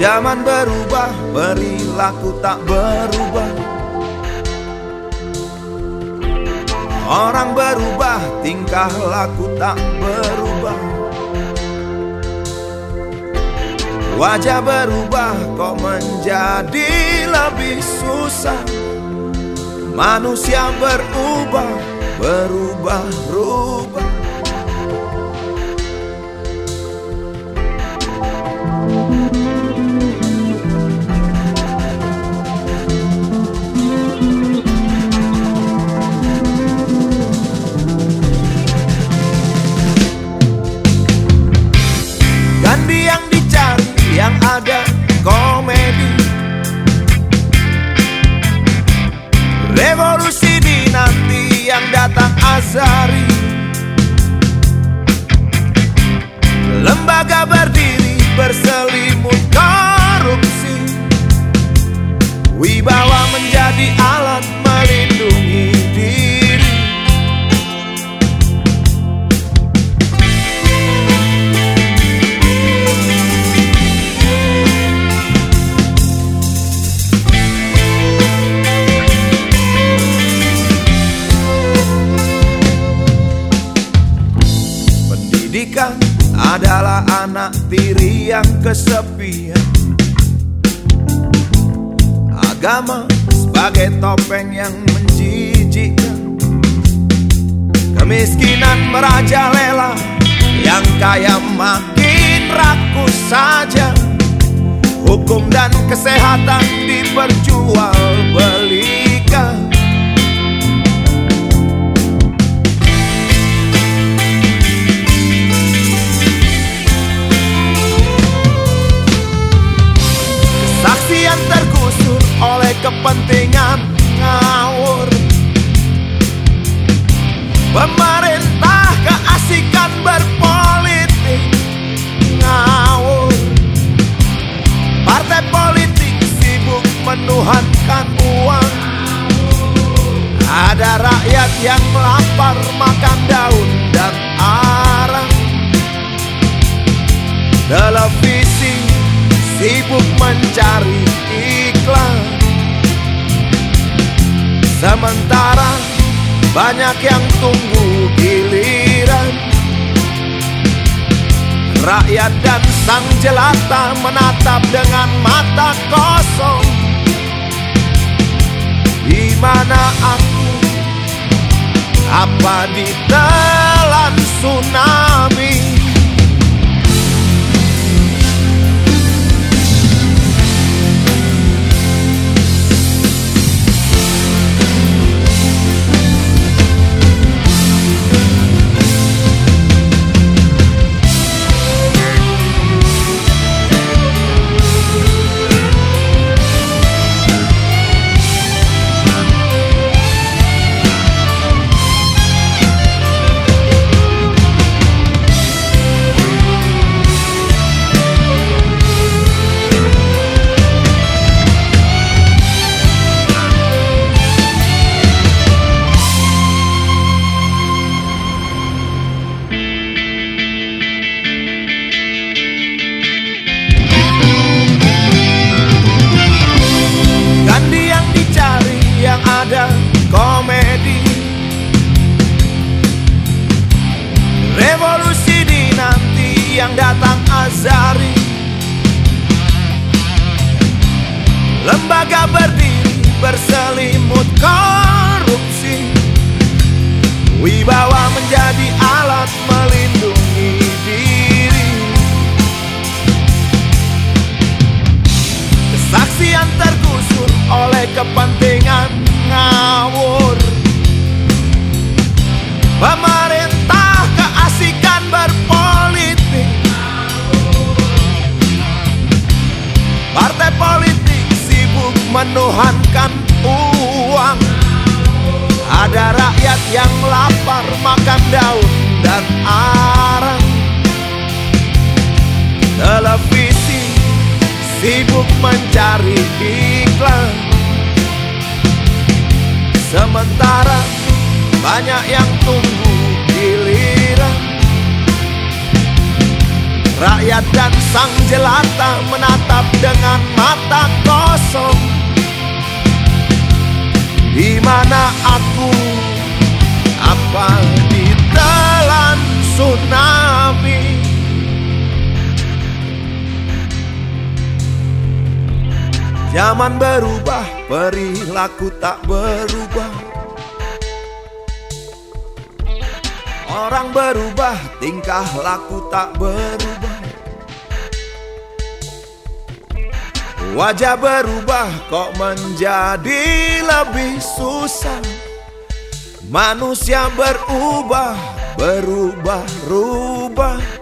Zaman berubah, perilaku tak berubah. Orang berubah, tingkah laku tak berubah. Wajah berubah, kok menjadi lebih susah. Manusia berubah, berubah-ubah berdiri berselimut adalah anak tiri yang kesepian. Agama sebagai topeng yang menjijikkan Kemiskinan merajalela Yang kaya makin rakus saja. Hukum dan kesehatan diperjualbelikan lapar makan daun dan arang. Televisi sibuk mencari iklan. Sementara banyak yang tunggu giliran. Rakyat dan sang jelata menatap dengan mata kosong. Di mana aku Apa ditelan Lembaga berdiri berselimut korupsi. Wibawa menjadi alat melindungi diri. Kesaksian tergusur oleh kepentingan ngawur. Pemerintah menuhankan uang. Ada rakyat yang lapar makan daun dan arang. Televisi sibuk mencari iklan. Sementara banyak yang tunggu giliran. Rakyat dan sang jelata menatap dengan mata kosong Di mana aku? Apa ditelan tsunami? Zaman berubah, perilaku tak berubah. Orang berubah, tingkah laku tak berubah Wajah berubah kok menjadi lebih susah. Manusia berubah, berubah-rubah